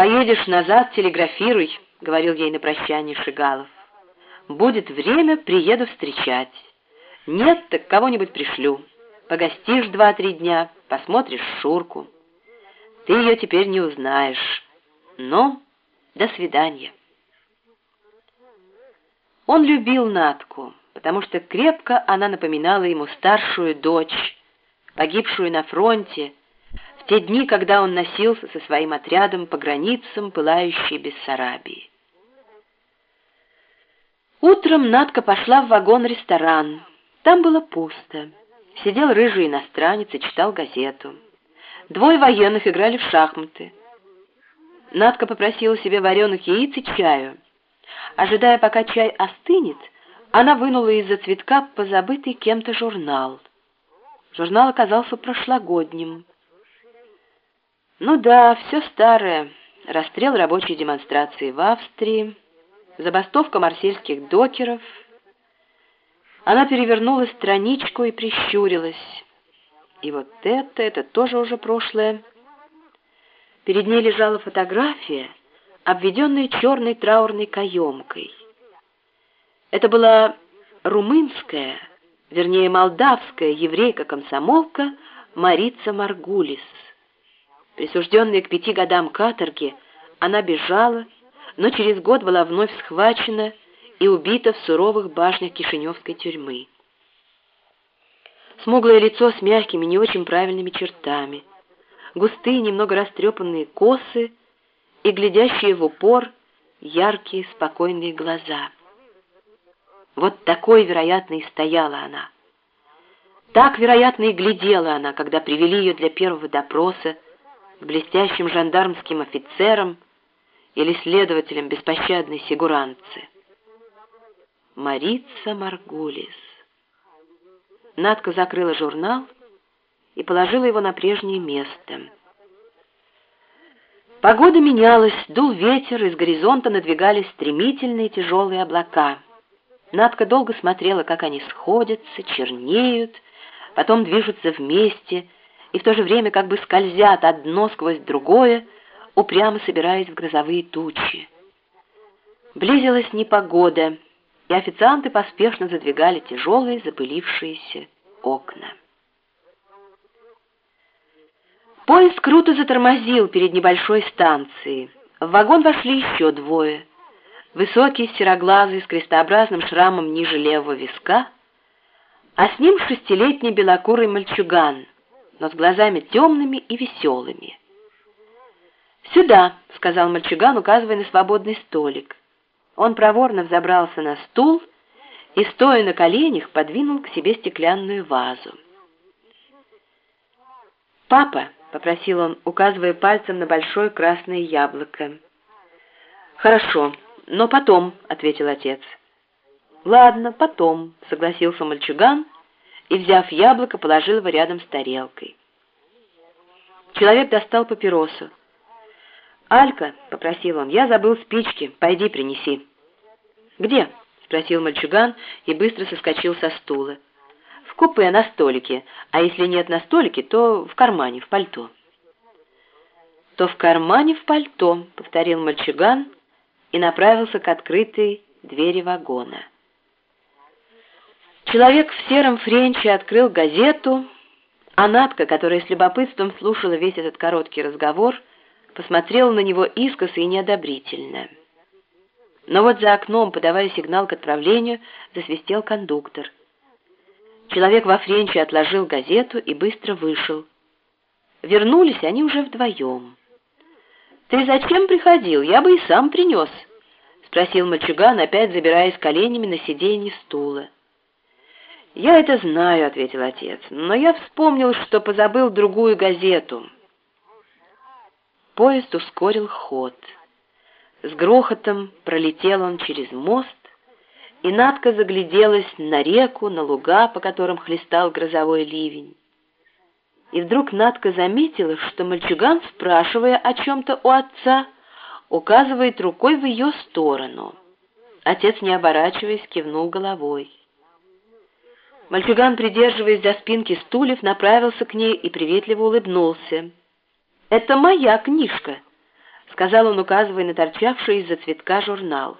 «Поедешь назад, телеграфируй», — говорил ей на прощание Шигалов. «Будет время, приеду встречать. Нет, так кого-нибудь пришлю. Погостишь два-три дня, посмотришь Шурку. Ты ее теперь не узнаешь. Но до свидания». Он любил Натку, потому что крепко она напоминала ему старшую дочь, погибшую на фронте, те дни, когда он носился со своим отрядом по границам пылающей Бессарабии. Утром Надка пошла в вагон-ресторан. Там было пусто. Сидел рыжий иностранец и читал газету. Двое военных играли в шахматы. Надка попросила себе вареных яиц и чаю. Ожидая, пока чай остынет, она вынула из-за цветка позабытый кем-то журнал. Журнал оказался прошлогодним. Ну да, все старое. Расстрел рабочей демонстрации в Австрии, забастовка марсельских докеров. Она перевернула страничку и прищурилась. И вот это, это тоже уже прошлое. Перед ней лежала фотография, обведенная черной траурной каемкой. Это была румынская, вернее молдавская еврейка-комсомолка Марица Маргулис. Присужденная к пяти годам каторги, она бежала, но через год была вновь схвачена и убита в суровых башнях Кишиневской тюрьмы. Смуглое лицо с мягкими, не очень правильными чертами, густые, немного растрепанные косы и глядящие в упор яркие, спокойные глаза — вот такой, вероятно, и стояла она. Так, вероятно, и глядела она, когда привели ее для первого допроса блестящим жандармским офицерам или следователям беспощадной сигуранцы. Марица Маргулис. Надка закрыла журнал и положила его на прежнее место. Погода менялась, дул ветер, из горизонта надвигались стремительные тяжелые облака — Надка долго смотрела, как они сходятся, чернеют, потом движутся вместе и в то же время как бы скользят одно сквозь другое, упрямо собираясь в грозовые тучи. Близилась непогода, и официанты поспешно задвигали тяжелые запылившиеся окна. Поезд круто затормозил перед небольшой станцией. В вагон вошли еще двое — высокий, сероглазый, с крестообразным шрамом ниже левого виска, а с ним шестилетний белокурый мальчуган, но с глазами темными и веселыми. «Сюда», — сказал мальчуган, указывая на свободный столик. Он проворно взобрался на стул и, стоя на коленях, подвинул к себе стеклянную вазу. «Папа», — попросил он, указывая пальцем на большое красное яблоко. «Хорошо», «Но потом», — ответил отец. «Ладно, потом», — согласился мальчуган и, взяв яблоко, положил его рядом с тарелкой. Человек достал папиросу. «Алька», — попросил он, — «я забыл спички, пойди принеси». «Где?» — спросил мальчуган и быстро соскочил со стула. «В купе на столике, а если нет на столике, то в кармане, в пальто». «То в кармане в пальто», — повторил мальчуган, — и направился к открытой двери вагона. Человек в сером френче открыл газету, а Надка, которая с любопытством слушала весь этот короткий разговор, посмотрела на него искоса и неодобрительно. Но вот за окном, подавая сигнал к отправлению, засвистел кондуктор. Человек во френче отложил газету и быстро вышел. Вернулись они уже вдвоем. «Ты зачем приходил? Я бы и сам принес», — спросил мальчуган, опять забираясь коленями на сиденье стула. «Я это знаю», — ответил отец, — «но я вспомнил, что позабыл другую газету». Поезд ускорил ход. С грохотом пролетел он через мост, и Надка загляделась на реку, на луга, по которым хлестал грозовой ливень. И вдруг Надка заметила, что мальчуган, спрашивая о чем-то у отца, указывает рукой в ее сторону. Отец, не оборачиваясь, кивнул головой. Мальчуган, придерживаясь за спинки стульев, направился к ней и приветливо улыбнулся. «Это моя книжка», сказал он, указывая на торчавший из-за цветка журнал.